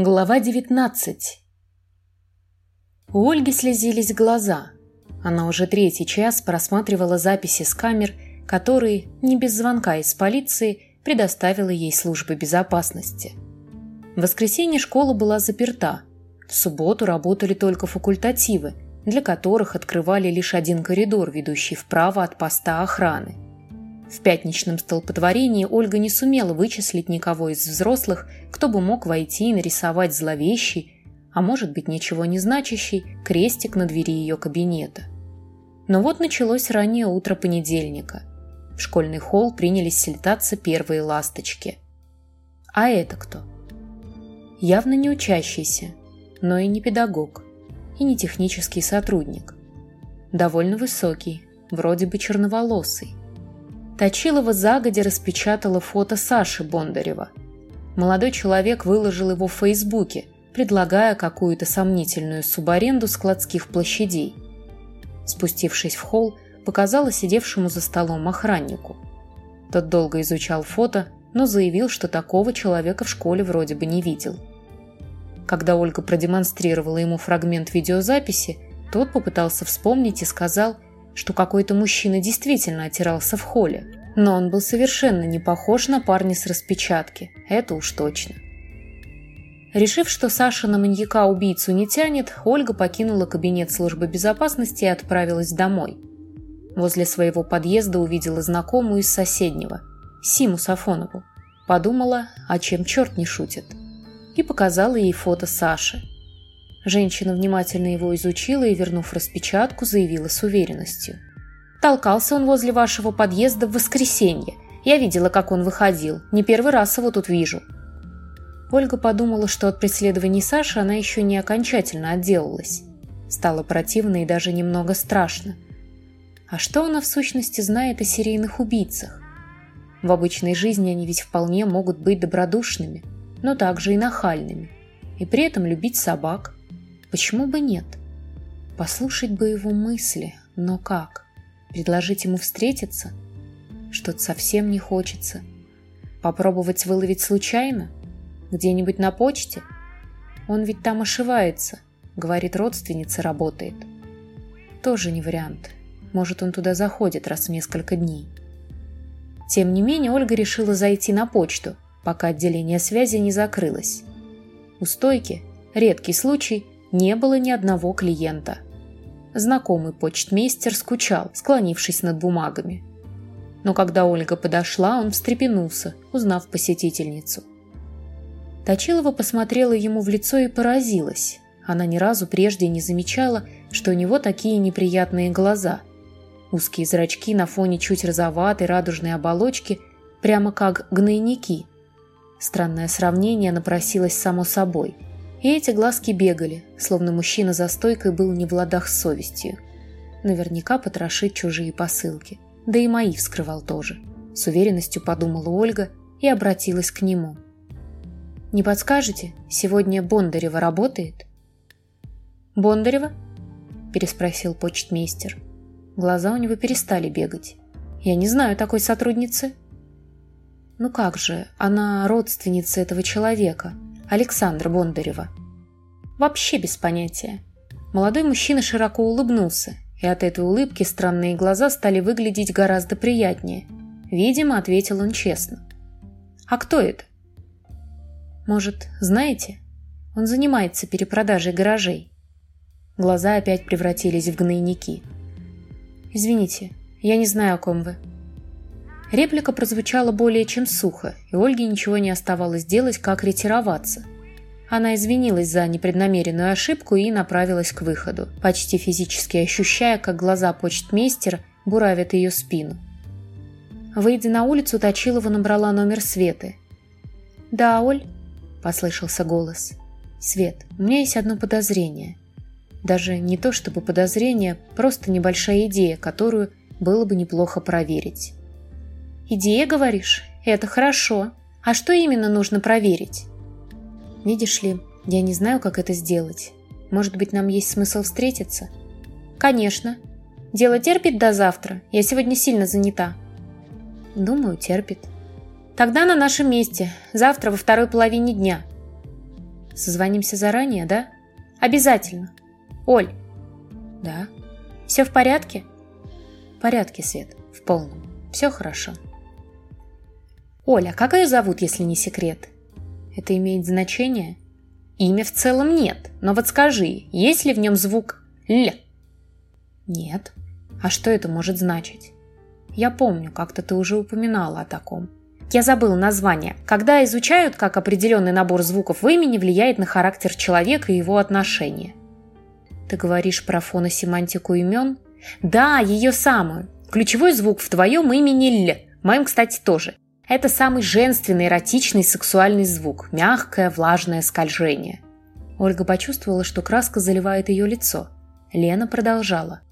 Глава 19 У Ольги слезились глаза. Она уже третий час просматривала записи с камер, которые, не без звонка из полиции, предоставила ей служба безопасности. В воскресенье школа была заперта. В субботу работали только факультативы, для которых открывали лишь один коридор, ведущий вправо от поста охраны – в пятничном столпотворении Ольга не сумела вычислить никого из взрослых, кто бы мог войти и нарисовать зловещий, а может быть ничего не значащий, крестик на двери ее кабинета. Но вот началось раннее утро понедельника. В школьный холл принялись слетаться первые ласточки. А это кто? Явно не учащийся, но и не педагог, и не технический сотрудник. Довольно высокий, вроде бы черноволосый. Точилова загодя распечатала фото Саши Бондарева. Молодой человек выложил его в Фейсбуке, предлагая какую-то сомнительную субаренду складских площадей. Спустившись в холл, показала сидевшему за столом охраннику. Тот долго изучал фото, но заявил, что такого человека в школе вроде бы не видел. Когда Ольга продемонстрировала ему фрагмент видеозаписи, тот попытался вспомнить и сказал – что какой-то мужчина действительно отирался в холле, но он был совершенно не похож на парня с распечатки, это уж точно. Решив, что Саша на маньяка-убийцу не тянет, Ольга покинула кабинет службы безопасности и отправилась домой. Возле своего подъезда увидела знакомую из соседнего, Симу Сафонову. Подумала, а чем черт не шутит. И показала ей фото Саши – Женщина внимательно его изучила и, вернув распечатку, заявила с уверенностью. «Толкался он возле вашего подъезда в воскресенье. Я видела, как он выходил. Не первый раз его тут вижу». Ольга подумала, что от преследований Саши она еще не окончательно отделалась. Стало противно и даже немного страшно. А что она в сущности знает о серийных убийцах? В обычной жизни они ведь вполне могут быть добродушными, но также и нахальными. И при этом любить собак – Почему бы нет? Послушать бы его мысли, но как? Предложить ему встретиться? Что-то совсем не хочется. Попробовать выловить случайно? Где-нибудь на почте? Он ведь там ошивается, говорит, родственница работает. Тоже не вариант. Может, он туда заходит раз в несколько дней. Тем не менее, Ольга решила зайти на почту, пока отделение связи не закрылось. У стойки, редкий случай, не было ни одного клиента. Знакомый почтмейстер скучал, склонившись над бумагами. Но когда Ольга подошла, он встрепенулся, узнав посетительницу. Точилова посмотрела ему в лицо и поразилась. Она ни разу прежде не замечала, что у него такие неприятные глаза. Узкие зрачки на фоне чуть розоватой радужной оболочки, прямо как гнойники. Странное сравнение напросилось само собой – и эти глазки бегали, словно мужчина за стойкой был не в ладах с совестью. Наверняка потрошит чужие посылки. Да и мои вскрывал тоже. С уверенностью подумала Ольга и обратилась к нему. «Не подскажете, сегодня Бондарева работает?» «Бондарева?» – переспросил почтмейстер. Глаза у него перестали бегать. «Я не знаю такой сотрудницы». «Ну как же, она родственница этого человека», Александра Бондарева. Вообще без понятия. Молодой мужчина широко улыбнулся, и от этой улыбки странные глаза стали выглядеть гораздо приятнее. Видимо, ответил он честно. «А кто это?» «Может, знаете? Он занимается перепродажей гаражей». Глаза опять превратились в гнойники. «Извините, я не знаю, о ком вы». Реплика прозвучала более чем сухо, и Ольге ничего не оставалось делать, как ретироваться. Она извинилась за непреднамеренную ошибку и направилась к выходу, почти физически ощущая, как глаза почтмейстера буравят ее спину. Выйдя на улицу, Точилова набрала номер Светы. «Да, Оль?» – послышался голос. «Свет, у меня есть одно подозрение. Даже не то чтобы подозрение, просто небольшая идея, которую было бы неплохо проверить». «Идея, говоришь? Это хорошо. А что именно нужно проверить?» «Видишь ли, я не знаю, как это сделать. Может быть, нам есть смысл встретиться?» «Конечно. Дело терпит до завтра. Я сегодня сильно занята». «Думаю, терпит». «Тогда на нашем месте. Завтра во второй половине дня». Созвонимся заранее, да? Обязательно. Оль. Да. Все в порядке? В порядке, Свет. В полном. Все хорошо. Оля, как ее зовут, если не секрет? Это имеет значение? Имя в целом нет, но вот скажи, есть ли в нем звук «л»? Нет. А что это может значить? Я помню, как-то ты уже упоминала о таком. Я забыла название. Когда изучают, как определенный набор звуков в имени влияет на характер человека и его отношения. Ты говоришь про фоносемантику имен? Да, ее самую. Ключевой звук в твоем имени «л». В моем, кстати, тоже. Это самый женственный, эротичный, сексуальный звук. Мягкое, влажное скольжение. Ольга почувствовала, что краска заливает ее лицо. Лена продолжала.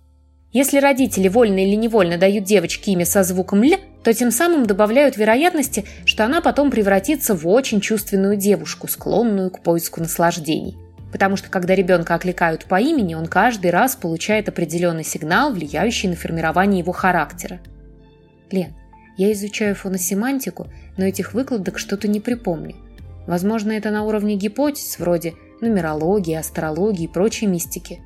Если родители вольно или невольно дают девочке имя со звуком «л», то тем самым добавляют вероятности, что она потом превратится в очень чувственную девушку, склонную к поиску наслаждений. Потому что когда ребенка окликают по имени, он каждый раз получает определенный сигнал, влияющий на формирование его характера. Лен, я изучаю фоносемантику, но этих выкладок что-то не припомню. Возможно, это на уровне гипотез, вроде нумерологии, астрологии и прочей мистики.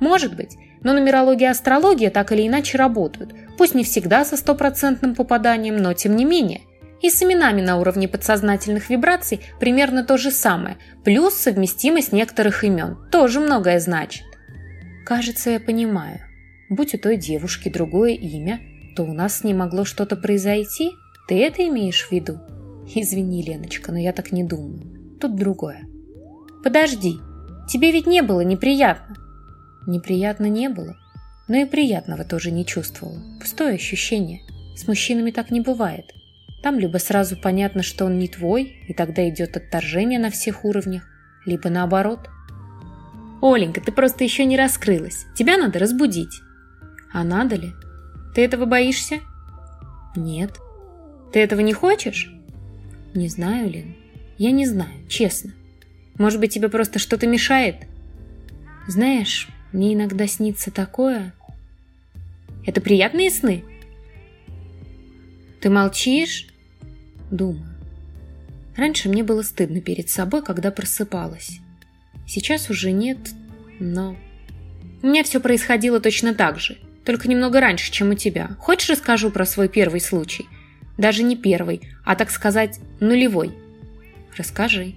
Может быть, но нумерология и астрология так или иначе работают, пусть не всегда со стопроцентным попаданием, но тем не менее. И с именами на уровне подсознательных вибраций примерно то же самое, плюс совместимость некоторых имен тоже многое значит. Кажется, я понимаю. Будь у той девушки другое имя, то у нас с ней могло что-то произойти? Ты это имеешь в виду? Извини, Леночка, но я так не думаю. Тут другое. Подожди, тебе ведь не было неприятно. Неприятно не было, но и приятного тоже не чувствовала. Пустое ощущение. С мужчинами так не бывает. Там либо сразу понятно, что он не твой, и тогда идет отторжение на всех уровнях, либо наоборот. «Оленька, ты просто еще не раскрылась. Тебя надо разбудить». «А надо ли? Ты этого боишься?» «Нет». «Ты этого не хочешь?» «Не знаю, Лен. Я не знаю, честно. Может быть, тебе просто что-то мешает?» «Знаешь, мне иногда снится такое. Это приятные сны? Ты молчишь? Думаю. Раньше мне было стыдно перед собой, когда просыпалась. Сейчас уже нет, но... У меня все происходило точно так же, только немного раньше, чем у тебя. Хочешь, расскажу про свой первый случай? Даже не первый, а, так сказать, нулевой. Расскажи.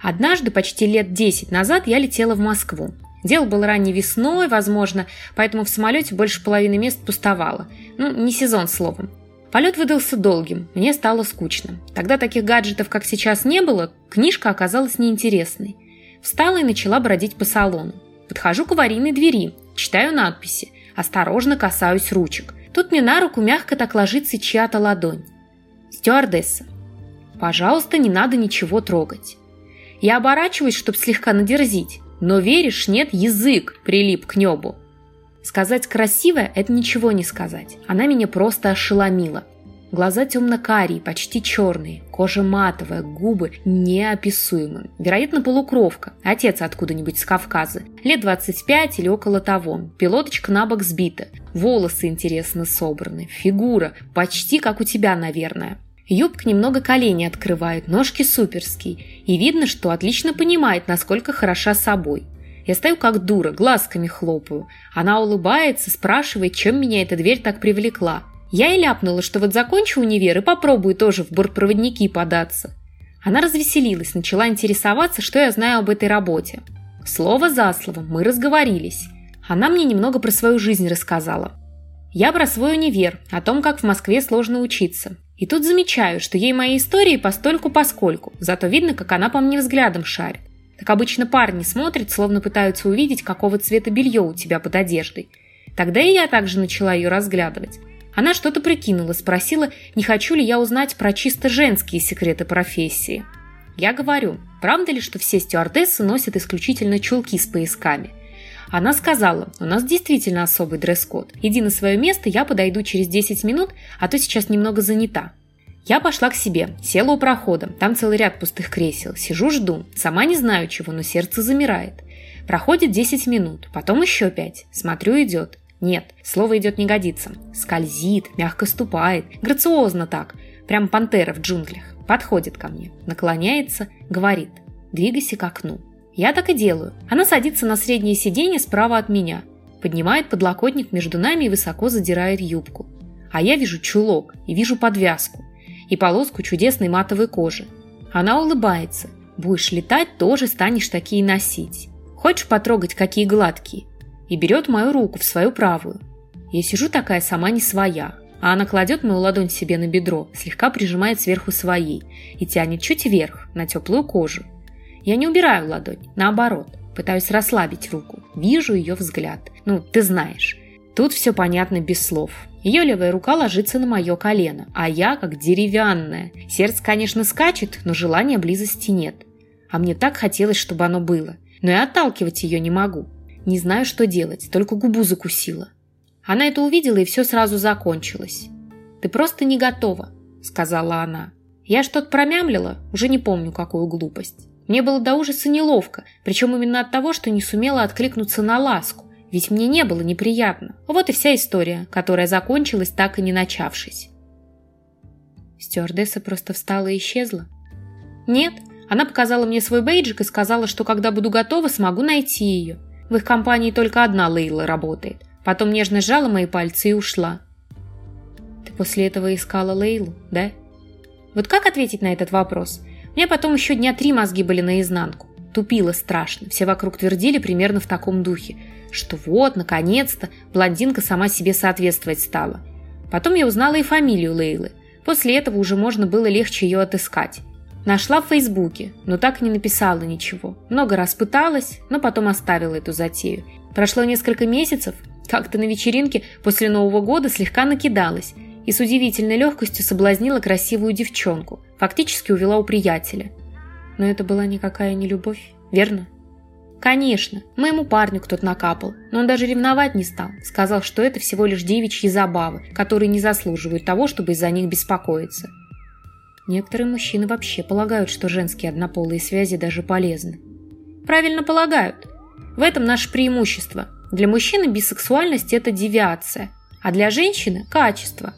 Однажды, почти лет десять назад, я летела в Москву. Дело было ранней весной, возможно, поэтому в самолете больше половины мест пустовало. Ну, не сезон словом. Полет выдался долгим, мне стало скучно. Тогда таких гаджетов, как сейчас, не было, книжка оказалась неинтересной. Встала и начала бродить по салону. Подхожу к аварийной двери, читаю надписи, осторожно касаюсь ручек. Тут мне на руку мягко так ложится чья-то ладонь. Стюардесса. Пожалуйста, не надо ничего трогать. Я оборачиваюсь, чтобы слегка надерзить. Но веришь, нет, язык прилип к небу. Сказать красивая – это ничего не сказать. Она меня просто ошеломила. Глаза темно-карие, почти черные, кожа матовая, губы неописуемые. Вероятно, полукровка. Отец откуда-нибудь с Кавказа. Лет 25 или около того. Пилоточка на бок сбита. Волосы интересно собраны. Фигура почти как у тебя, наверное. Юбка немного колени открывает, ножки суперские. И видно, что отлично понимает, насколько хороша собой. Я стою как дура, глазками хлопаю. Она улыбается, спрашивает, чем меня эта дверь так привлекла. Я и ляпнула, что вот закончу универ и попробую тоже в бортпроводники податься. Она развеселилась, начала интересоваться, что я знаю об этой работе. Слово за слово, мы разговорились. Она мне немного про свою жизнь рассказала. Я про свой универ, о том, как в Москве сложно учиться. И тут замечаю, что ей мои истории постольку-поскольку, зато видно, как она по мне взглядом шарит. Так обычно парни смотрят, словно пытаются увидеть, какого цвета белье у тебя под одеждой. Тогда и я также начала ее разглядывать. Она что-то прикинула, спросила, не хочу ли я узнать про чисто женские секреты профессии. Я говорю, правда ли, что все стюардессы носят исключительно чулки с поясками? Она сказала, у нас действительно особый дресс-код. Иди на свое место, я подойду через 10 минут, а то сейчас немного занята. Я пошла к себе, села у прохода, там целый ряд пустых кресел. Сижу, жду, сама не знаю чего, но сердце замирает. Проходит 10 минут, потом еще 5. Смотрю, идет. Нет, слово идет не годится. Скользит, мягко ступает, грациозно так, прям пантера в джунглях. Подходит ко мне, наклоняется, говорит. двигайся к окну. Я так и делаю. Она садится на среднее сиденье справа от меня, поднимает подлокотник между нами и высоко задирает юбку. А я вижу чулок и вижу подвязку и полоску чудесной матовой кожи. Она улыбается. Будешь летать, тоже станешь такие носить. Хочешь потрогать, какие гладкие? И берет мою руку в свою правую. Я сижу такая сама не своя, а она кладет мою ладонь себе на бедро, слегка прижимает сверху своей и тянет чуть вверх, на теплую кожу. Я не убираю ладонь, наоборот, пытаюсь расслабить руку. Вижу ее взгляд. Ну, ты знаешь. Тут все понятно без слов. Ее левая рука ложится на мое колено, а я как деревянная. Сердце, конечно, скачет, но желания близости нет. А мне так хотелось, чтобы оно было. Но и отталкивать ее не могу. Не знаю, что делать, только губу закусила. Она это увидела, и все сразу закончилось. «Ты просто не готова», — сказала она. Я что-то промямлила, уже не помню, какую глупость. Мне было до ужаса неловко, причем именно от того, что не сумела откликнуться на ласку, ведь мне не было неприятно. Вот и вся история, которая закончилась, так и не начавшись. Стюардесса просто встала и исчезла. Нет, она показала мне свой бейджик и сказала, что когда буду готова, смогу найти ее. В их компании только одна Лейла работает. Потом нежно сжала мои пальцы и ушла. Ты после этого искала Лейлу, да? Вот как ответить на этот вопрос? У меня потом еще дня три мозги были наизнанку. Тупило страшно. Все вокруг твердили примерно в таком духе, что вот, наконец-то, блондинка сама себе соответствовать стала. Потом я узнала и фамилию Лейлы. После этого уже можно было легче ее отыскать. Нашла в Фейсбуке, но так и не написала ничего. Много раз пыталась, но потом оставила эту затею. Прошло несколько месяцев, как-то на вечеринке после Нового года слегка накидалась и с удивительной легкостью соблазнила красивую девчонку, фактически увела у приятеля. Но это была никакая не любовь, верно? Конечно, моему парню кто-то накапал, но он даже ревновать не стал. Сказал, что это всего лишь девичьи забавы, которые не заслуживают того, чтобы из-за них беспокоиться. Некоторые мужчины вообще полагают, что женские однополые связи даже полезны. Правильно полагают. В этом наше преимущество. Для мужчины бисексуальность – это девиация, а для женщины – качество.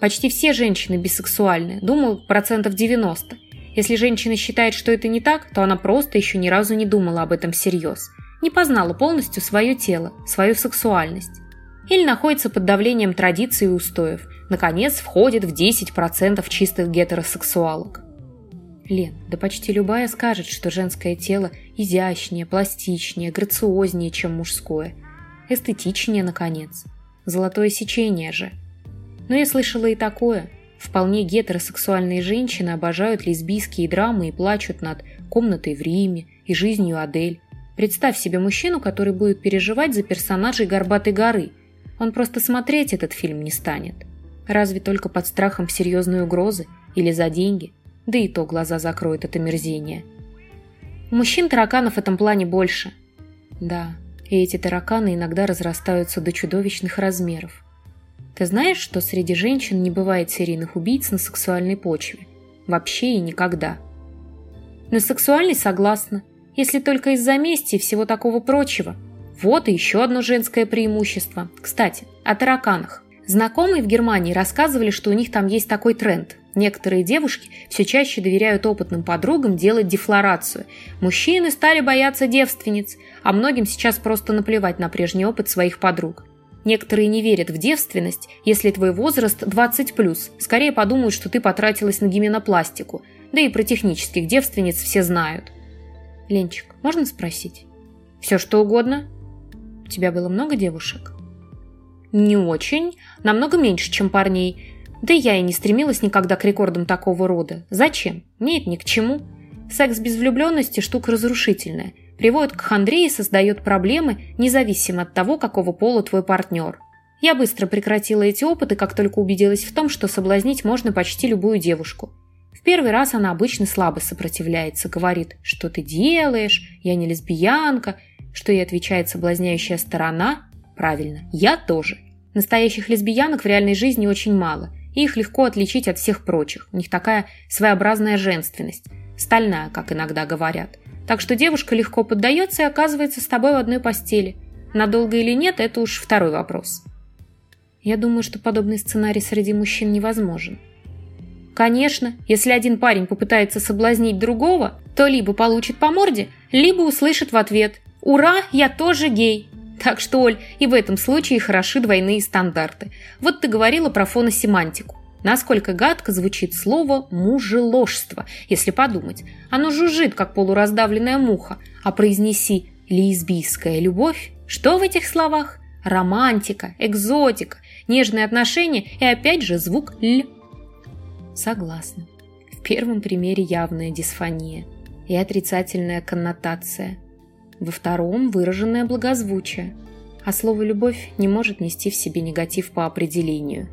Почти все женщины бисексуальны, думаю, процентов 90. Если женщина считает, что это не так, то она просто еще ни разу не думала об этом всерьез. Не познала полностью свое тело, свою сексуальность. Или находится под давлением традиций и устоев. Наконец, входит в 10% чистых гетеросексуалок. Лен, да почти любая скажет, что женское тело изящнее, пластичнее, грациознее, чем мужское – эстетичнее, наконец. Золотое сечение же. Но я слышала и такое. Вполне гетеросексуальные женщины обожают лесбийские драмы и плачут над «Комнатой в Риме» и «Жизнью Адель». Представь себе мужчину, который будет переживать за персонажей «Горбатой горы». Он просто смотреть этот фильм не станет. Разве только под страхом серьезной угрозы или за деньги. Да и то глаза закроют от омерзения. У мужчин тараканов в этом плане больше. Да, и эти тараканы иногда разрастаются до чудовищных размеров. Ты знаешь, что среди женщин не бывает серийных убийц на сексуальной почве? Вообще и никогда. На сексуальной согласна, если только из-за мести и всего такого прочего. Вот и еще одно женское преимущество. Кстати, о тараканах. Знакомые в Германии рассказывали, что у них там есть такой тренд. Некоторые девушки все чаще доверяют опытным подругам делать дефлорацию. Мужчины стали бояться девственниц, а многим сейчас просто наплевать на прежний опыт своих подруг. Некоторые не верят в девственность, если твой возраст 20+, скорее подумают, что ты потратилась на гименопластику, да и про технических девственниц все знают. Ленчик, можно спросить? Все что угодно? У тебя было много девушек? Не очень, намного меньше, чем парней. Да я и не стремилась никогда к рекордам такого рода. Зачем? Мне это ни к чему. Секс без влюбленности – штука разрушительная. Приводит к хандре и создает проблемы, независимо от того, какого пола твой партнер. Я быстро прекратила эти опыты, как только убедилась в том, что соблазнить можно почти любую девушку. В первый раз она обычно слабо сопротивляется, говорит, что ты делаешь, я не лесбиянка, что ей отвечает соблазняющая сторона. Правильно, я тоже. Настоящих лесбиянок в реальной жизни очень мало, и их легко отличить от всех прочих. У них такая своеобразная женственность. Стальная, как иногда говорят. Так что девушка легко поддается и оказывается с тобой в одной постели. Надолго или нет, это уж второй вопрос. Я думаю, что подобный сценарий среди мужчин невозможен. Конечно, если один парень попытается соблазнить другого, то либо получит по морде, либо услышит в ответ «Ура, я тоже гей!» Так что, Оль, и в этом случае хороши двойные стандарты. Вот ты говорила про фоносемантику. Насколько гадко звучит слово «мужеложство», если подумать. Оно жужжит, как полураздавленная муха. А произнеси «лесбийская любовь». Что в этих словах? Романтика, экзотика, нежные отношения и опять же звук «л». Согласна. В первом примере явная дисфония и отрицательная коннотация. Во втором – выраженное благозвучие. А слово «любовь» не может нести в себе негатив по определению.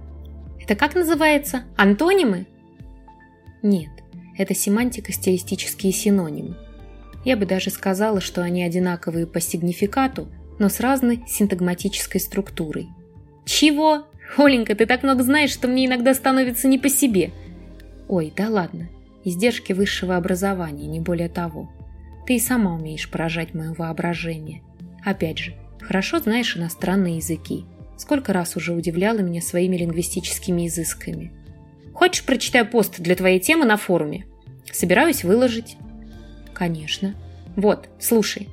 Это как называется? Антонимы? Нет, это семантико-стилистические синонимы. Я бы даже сказала, что они одинаковые по сигнификату, но с разной синтагматической структурой. Чего? Оленька, ты так много знаешь, что мне иногда становится не по себе – Ой, да ладно. Издержки высшего образования, не более того. Ты и сама умеешь поражать мое воображение. Опять же, хорошо знаешь иностранные языки. Сколько раз уже удивляла меня своими лингвистическими изысками. Хочешь, прочитаю пост для твоей темы на форуме? Собираюсь выложить. Конечно. Вот, слушай.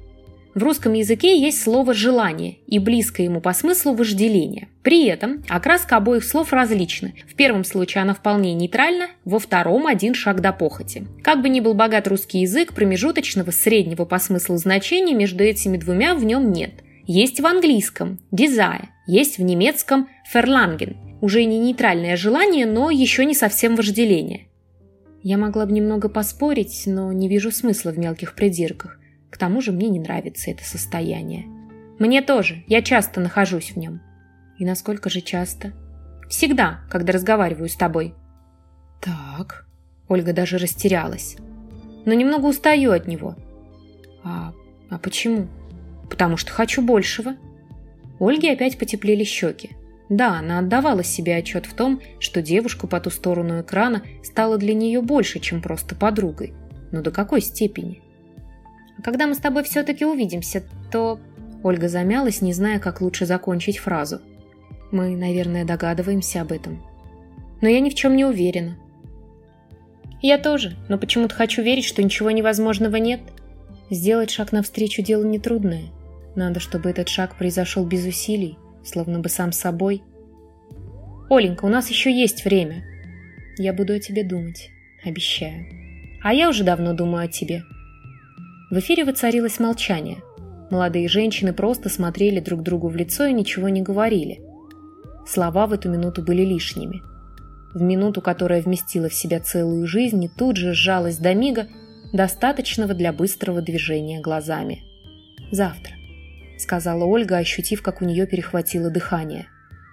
В русском языке есть слово «желание» и близкое ему по смыслу «вожделение». При этом окраска обоих слов различна. В первом случае она вполне нейтральна, во втором – один шаг до похоти. Как бы ни был богат русский язык, промежуточного среднего по смыслу значения между этими двумя в нем нет. Есть в английском – desire, есть в немецком – verlangen. Уже не нейтральное желание, но еще не совсем вожделение. Я могла бы немного поспорить, но не вижу смысла в мелких придирках. К тому же мне не нравится это состояние. Мне тоже, я часто нахожусь в нем. И насколько же часто? Всегда, когда разговариваю с тобой. Так, Ольга даже растерялась. Но немного устаю от него. А, а почему? Потому что хочу большего. Ольге опять потеплели щеки. Да, она отдавала себе отчет в том, что девушка по ту сторону экрана стала для нее больше, чем просто подругой. Но до какой степени? Когда мы с тобой все-таки увидимся, то...» Ольга замялась, не зная, как лучше закончить фразу. «Мы, наверное, догадываемся об этом. Но я ни в чем не уверена». «Я тоже, но почему-то хочу верить, что ничего невозможного нет. Сделать шаг навстречу дело нетрудное. Надо, чтобы этот шаг произошел без усилий, словно бы сам собой. Оленька, у нас еще есть время. Я буду о тебе думать, обещаю. А я уже давно думаю о тебе». В эфире воцарилось молчание. Молодые женщины просто смотрели друг другу в лицо и ничего не говорили. Слова в эту минуту были лишними. В минуту, которая вместила в себя целую жизнь и тут же сжалась до мига, достаточного для быстрого движения глазами. «Завтра», — сказала Ольга, ощутив, как у нее перехватило дыхание.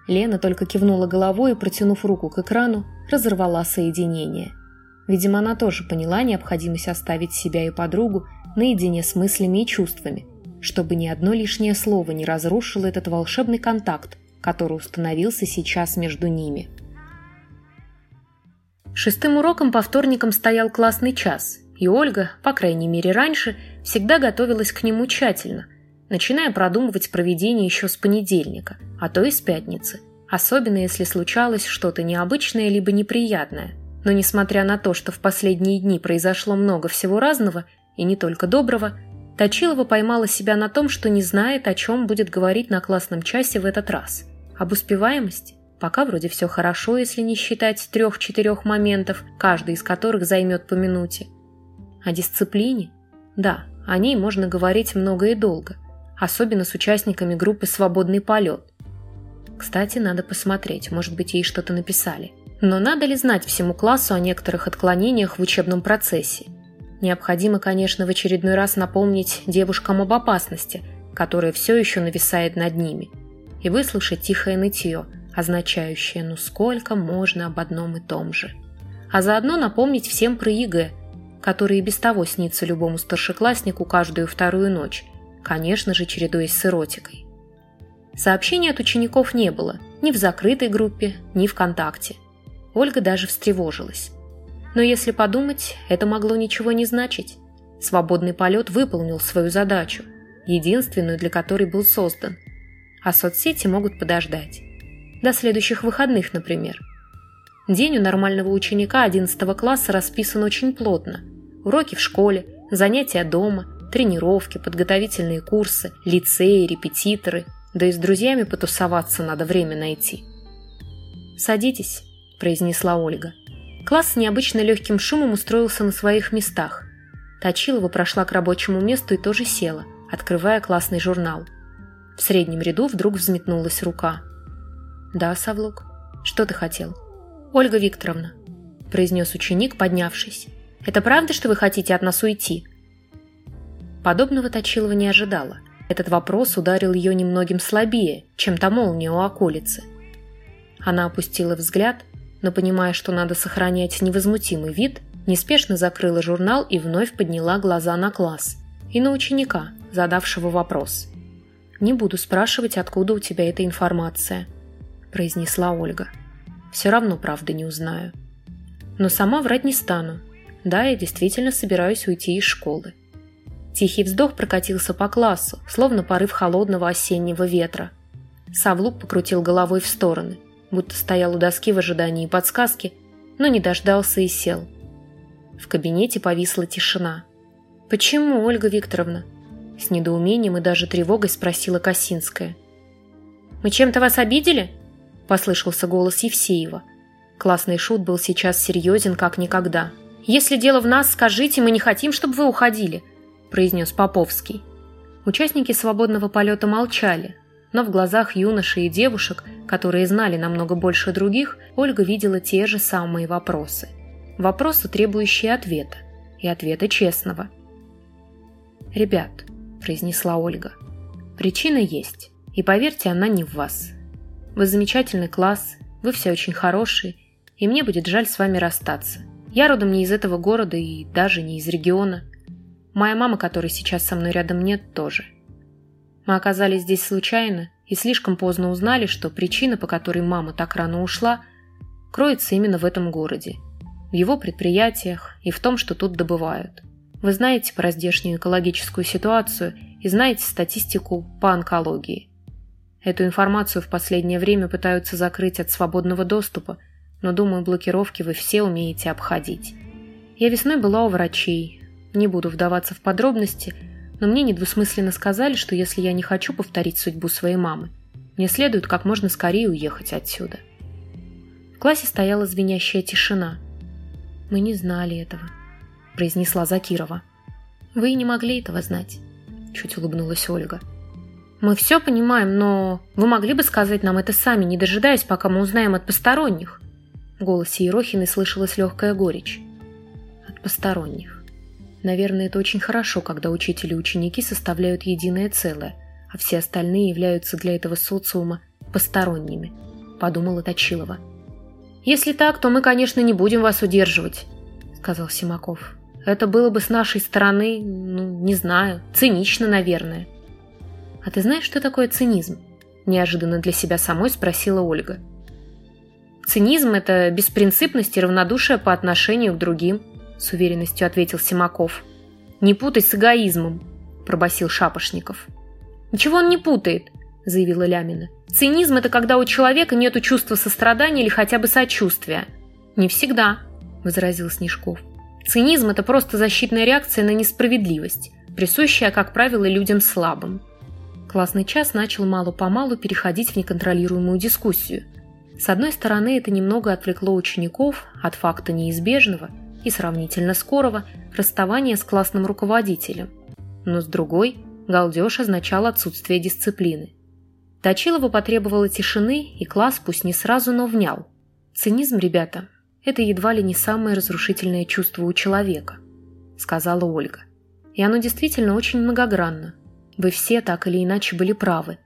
Лена только кивнула головой и, протянув руку к экрану, разорвала соединение. Видимо, она тоже поняла необходимость оставить себя и подругу наедине с мыслями и чувствами, чтобы ни одно лишнее слово не разрушило этот волшебный контакт, который установился сейчас между ними. Шестым уроком по вторникам стоял классный час, и Ольга, по крайней мере раньше, всегда готовилась к нему тщательно, начиная продумывать проведение еще с понедельника, а то и с пятницы, особенно если случалось что-то необычное либо неприятное. Но несмотря на то, что в последние дни произошло много всего разного, и не только доброго, Точилова поймала себя на том, что не знает, о чем будет говорить на классном часе в этот раз. Об успеваемости? Пока вроде все хорошо, если не считать трех-четырех моментов, каждый из которых займет по минуте. О дисциплине? Да, о ней можно говорить много и долго, особенно с участниками группы «Свободный полет». Кстати, надо посмотреть, может быть, ей что-то написали. Но надо ли знать всему классу о некоторых отклонениях в учебном процессе – Необходимо, конечно, в очередной раз напомнить девушкам об опасности, которая все еще нависает над ними, и выслушать тихое нытье, означающее «ну сколько можно об одном и том же». А заодно напомнить всем про ЕГЭ, который и без того снится любому старшекласснику каждую вторую ночь, конечно же, чередуясь с эротикой. Сообщений от учеников не было, ни в закрытой группе, ни ВКонтакте. Ольга даже встревожилась. Но если подумать, это могло ничего не значить. Свободный полет выполнил свою задачу, единственную, для которой был создан. А соцсети могут подождать. До следующих выходных, например. День у нормального ученика 11 класса расписан очень плотно. Уроки в школе, Занятия дома, тренировки, подготовительные курсы, лицеи, репетиторы. Да и с друзьями потусоваться надо время найти. «Садитесь», – произнесла Ольга. Класс с необычно легким шумом устроился на своих местах. Точилова прошла к рабочему месту и тоже села, открывая классный журнал. В среднем ряду вдруг взметнулась рука. «Да, Савлук, что ты хотел?» «Ольга Викторовна», – произнес ученик, поднявшись. «Это правда, что вы хотите от нас уйти?» Подобного Точилова не ожидала. Этот вопрос ударил ее немногим слабее, чем та молния у околицы. Она опустила взгляд, но, понимая, что надо сохранять невозмутимый вид, неспешно закрыла журнал и вновь подняла глаза на класс и на ученика, задавшего вопрос. «Не буду спрашивать, откуда у тебя эта информация», – произнесла Ольга. «Все равно правды не узнаю. Но сама врать не стану. Да, я действительно собираюсь уйти из школы». Тихий вздох прокатился по классу, словно порыв холодного осеннего ветра. Савлук покрутил головой в стороны, будто стоял у доски в ожидании подсказки, но не дождался и сел – в кабинете повисла тишина. «Почему, Ольга Викторовна?» С недоумением и даже тревогой спросила Косинская. «Мы чем-то вас обидели?» Послышался голос Евсеева. Классный шут был сейчас серьезен, как никогда. «Если дело в нас, скажите, мы не хотим, чтобы вы уходили», произнес Поповский. Участники свободного полета молчали, но в глазах юношей и девушек, которые знали намного больше других, Ольга видела те же самые вопросы – Вопросы, требующие ответа, и ответа честного. «Ребят», – произнесла Ольга, – «причина есть, и поверьте, она не в вас. Вы замечательный класс, вы все очень хорошие, и мне будет жаль с вами расстаться. Я родом не из этого города и даже не из региона. Моя мама, которой сейчас со мной рядом нет, тоже. Мы оказались здесь случайно и слишком поздно узнали, что причина, по которой мама так рано ушла, кроется именно в этом городе – в его предприятиях и в том, что тут добывают. Вы знаете про здешнюю экологическую ситуацию и знаете статистику по онкологии. Эту информацию в последнее время пытаются закрыть от свободного доступа, но, думаю, блокировки вы все умеете обходить. Я весной была у врачей. Не буду вдаваться в подробности, но мне недвусмысленно сказали, что если я не хочу повторить судьбу своей мамы, мне следует как можно скорее уехать отсюда. В классе стояла звенящая тишина – «Мы не знали этого», – произнесла Закирова. «Вы не могли этого знать», – чуть улыбнулась Ольга. «Мы все понимаем, но вы могли бы сказать нам это сами, не дожидаясь, пока мы узнаем от посторонних?» В голосе Ерохиной слышалась легкая горечь. «От посторонних. Наверное, это очень хорошо, когда учитель и ученики составляют единое целое, а все остальные являются для этого социума посторонними», – подумала Точилова. «Если так, то мы, конечно, не будем вас удерживать», — сказал Симаков. «Это было бы с нашей стороны, ну, не знаю, цинично, наверное». «А ты знаешь, что такое цинизм?» – неожиданно для себя самой спросила Ольга. «Цинизм – это беспринципность и равнодушие по отношению к другим», – с уверенностью ответил Симаков. «Не путай с эгоизмом», – пробасил Шапошников. «Ничего он не путает», – заявила Лямина. Цинизм – это когда у человека нет чувства сострадания или хотя бы сочувствия. Не всегда, возразил Снежков. Цинизм – это просто защитная реакция на несправедливость, присущая, как правило, людям слабым. Классный час начал мало-помалу переходить в неконтролируемую дискуссию. С одной стороны, это немного отвлекло учеников от факта неизбежного и сравнительно скорого расставания с классным руководителем. Но с другой, галдеж означал отсутствие дисциплины. Точилова потребовала тишины, и класс пусть не сразу, но внял. «Цинизм, ребята, это едва ли не самое разрушительное чувство у человека», — сказала Ольга. «И оно действительно очень многогранно. Вы все так или иначе были правы.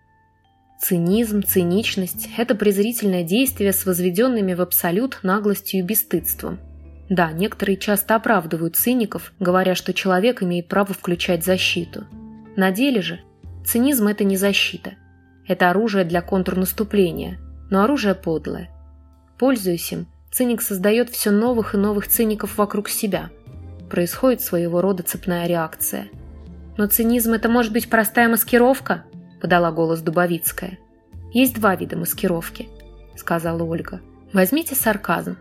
Цинизм, циничность – это презрительное действие с возведенными в абсолют наглостью и бесстыдством. Да, некоторые часто оправдывают циников, говоря, что человек имеет право включать защиту. На деле же цинизм – это не защита – это оружие для контрнаступления, но оружие подлое. Пользуясь им, циник создает все новых и новых циников вокруг себя. Происходит своего рода цепная реакция. «Но цинизм – это может быть простая маскировка?» – подала голос Дубовицкая. «Есть два вида маскировки», – сказала Ольга. «Возьмите сарказм.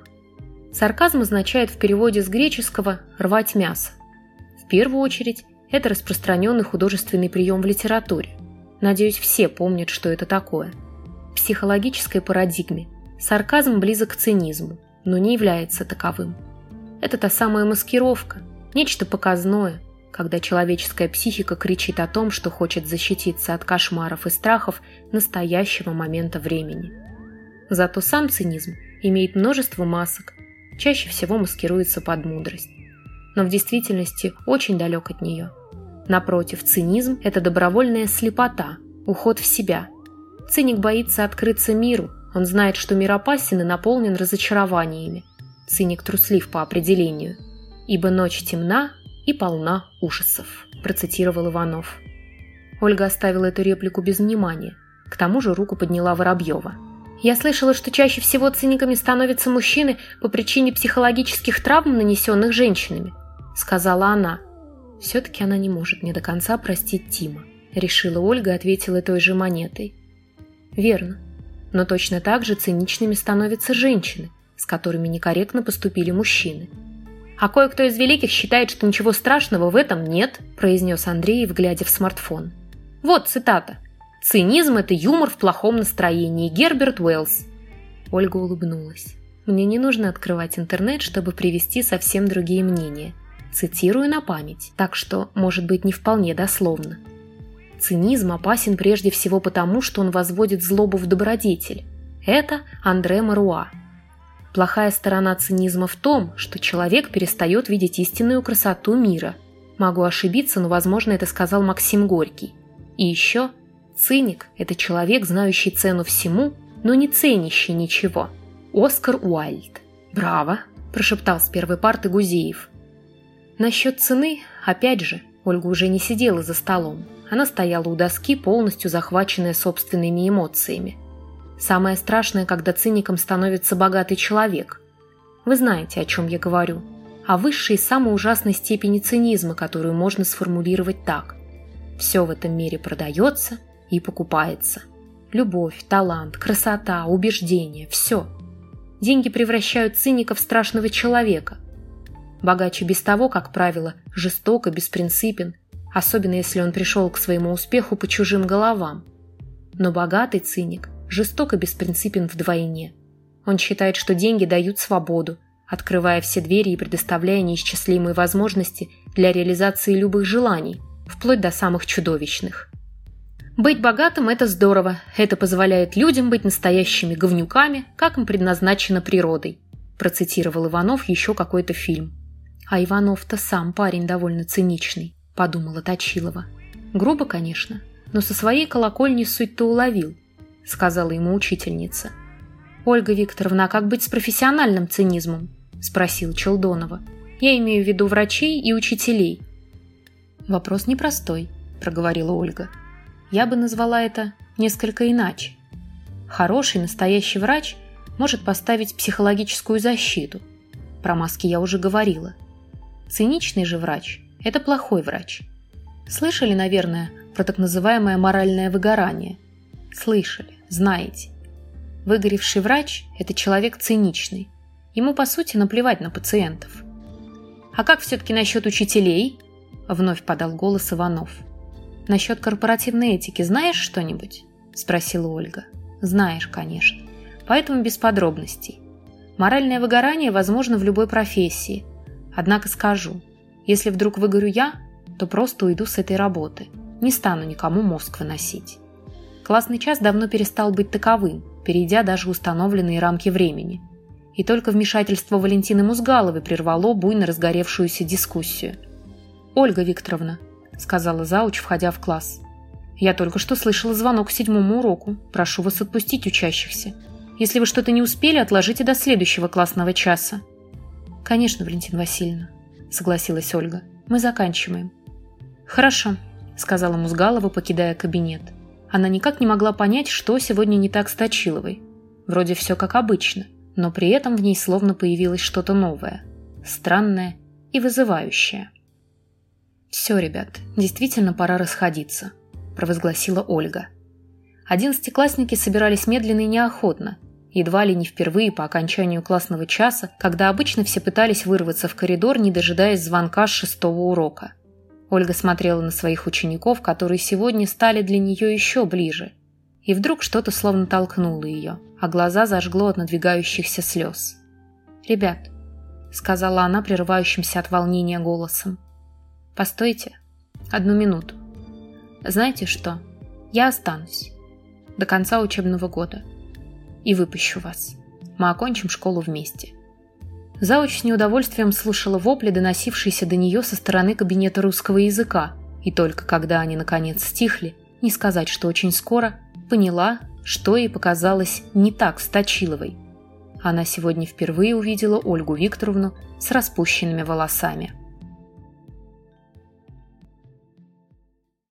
Сарказм означает в переводе с греческого «рвать мясо». первую очередь, это распространенный художественный прием в литературе. Надеюсь, все помнят, что это такое. В психологической парадигме сарказм близок к цинизму, но не является таковым. Это та самая маскировка, нечто показное, когда человеческая психика кричит о том, что хочет защититься от кошмаров и страхов настоящего момента времени. Зато сам цинизм имеет множество масок, чаще всего маскируется под мудрость. Но в действительности очень далек от нее. Напротив, цинизм – это добровольная слепота, уход в себя. Циник боится открыться миру, он знает, что мир опасен и наполнен разочарованиями. Циник труслив по определению. «Ибо ночь темна и полна ужасов», – процитировал Иванов. Ольга оставила эту реплику без внимания. К тому же руку подняла Воробьева. «Я слышала, что чаще всего циниками становятся мужчины по причине психологических травм, нанесенных женщинами», – сказала она. Все-таки она не может не до конца простить Тима, решила Ольга и ответила той же монетой. Верно. Но точно так же циничными становятся женщины, с которыми некорректно поступили мужчины. А кое-кто из великих считает, что ничего страшного в этом нет, произнес Андреев, глядя в смартфон. Вот цитата. «Цинизм – это юмор в плохом настроении. Герберт Уэллс». Ольга улыбнулась. «Мне не нужно открывать интернет, чтобы привести совсем другие мнения. Цитирую на память, так что, может быть, не вполне дословно. Цинизм опасен прежде всего потому, что он возводит злобу в добродетель. Это Андре Маруа. Плохая сторона цинизма в том, что человек перестает видеть истинную красоту мира. Могу ошибиться, но, возможно, это сказал Максим Горький. И еще, циник – это человек, знающий цену всему, но не ценящий ничего. Оскар Уайльд. «Браво!» – прошептал с первой парты Гузеев – Насчет цены, опять же, Ольга уже не сидела за столом. Она стояла у доски, полностью захваченная собственными эмоциями. Самое страшное, когда циником становится богатый человек. Вы знаете, о чем я говорю. О высшей и самой ужасной степени цинизма, которую можно сформулировать так. Все в этом мире продается и покупается. Любовь, талант, красота, убеждение – все. Деньги превращают циника в страшного человека – Богаче без того, как правило, жестоко, беспринципен, особенно если он пришел к своему успеху по чужим головам. Но богатый циник жестоко беспринципен вдвойне. Он считает, что деньги дают свободу, открывая все двери и предоставляя неисчислимые возможности для реализации любых желаний, вплоть до самых чудовищных. Быть богатым – это здорово, это позволяет людям быть настоящими говнюками, как им предназначено природой, процитировал Иванов еще какой-то фильм. А Иванов-то сам парень довольно циничный, подумала Точилова. Грубо, конечно, но со своей колокольни суть-то уловил, сказала ему учительница. Ольга Викторовна, а как быть с профессиональным цинизмом? спросил Челдонова. Я имею в виду врачей и учителей. Вопрос непростой, проговорила Ольга. Я бы назвала это несколько иначе. Хороший настоящий врач может поставить психологическую защиту. Про маски я уже говорила. Циничный же врач – это плохой врач. Слышали, наверное, про так называемое моральное выгорание? Слышали, знаете. Выгоревший врач – это человек циничный. Ему, по сути, наплевать на пациентов. «А как все-таки насчет учителей?» – вновь подал голос Иванов. «Насчет корпоративной этики знаешь что-нибудь?» – спросила Ольга. «Знаешь, конечно. Поэтому без подробностей. Моральное выгорание возможно в любой профессии – Однако скажу, если вдруг выгорю я, то просто уйду с этой работы. Не стану никому мозг выносить. Классный час давно перестал быть таковым, перейдя даже установленные рамки времени. И только вмешательство Валентины Музгаловой прервало буйно разгоревшуюся дискуссию. «Ольга Викторовна», — сказала зауч, входя в класс, — «я только что слышала звонок к седьмому уроку. Прошу вас отпустить учащихся. Если вы что-то не успели, отложите до следующего классного часа». «Конечно, Валентина Васильевна», — согласилась Ольга. «Мы заканчиваем». «Хорошо», — сказала Музгалова, покидая кабинет. Она никак не могла понять, что сегодня не так с Точиловой. Вроде все как обычно, но при этом в ней словно появилось что-то новое, странное и вызывающее. «Все, ребят, действительно пора расходиться», – провозгласила Ольга. Одиннадцатиклассники собирались медленно и неохотно, едва ли не впервые по окончанию классного часа, когда обычно все пытались вырваться в коридор, не дожидаясь звонка с шестого урока. Ольга смотрела на своих учеников, которые сегодня стали для нее еще ближе. И вдруг что-то словно толкнуло ее, а глаза зажгло от надвигающихся слез. «Ребят», — сказала она прерывающимся от волнения голосом, — «постойте, одну минуту. Знаете что? Я останусь до конца учебного года и выпущу вас. Мы окончим школу вместе». Зауч с неудовольствием слушала вопли, доносившиеся до нее со стороны кабинета русского языка, и только когда они наконец стихли, не сказать, что очень скоро, поняла, что ей показалось не так с Точиловой. Она сегодня впервые увидела Ольгу Викторовну с распущенными волосами.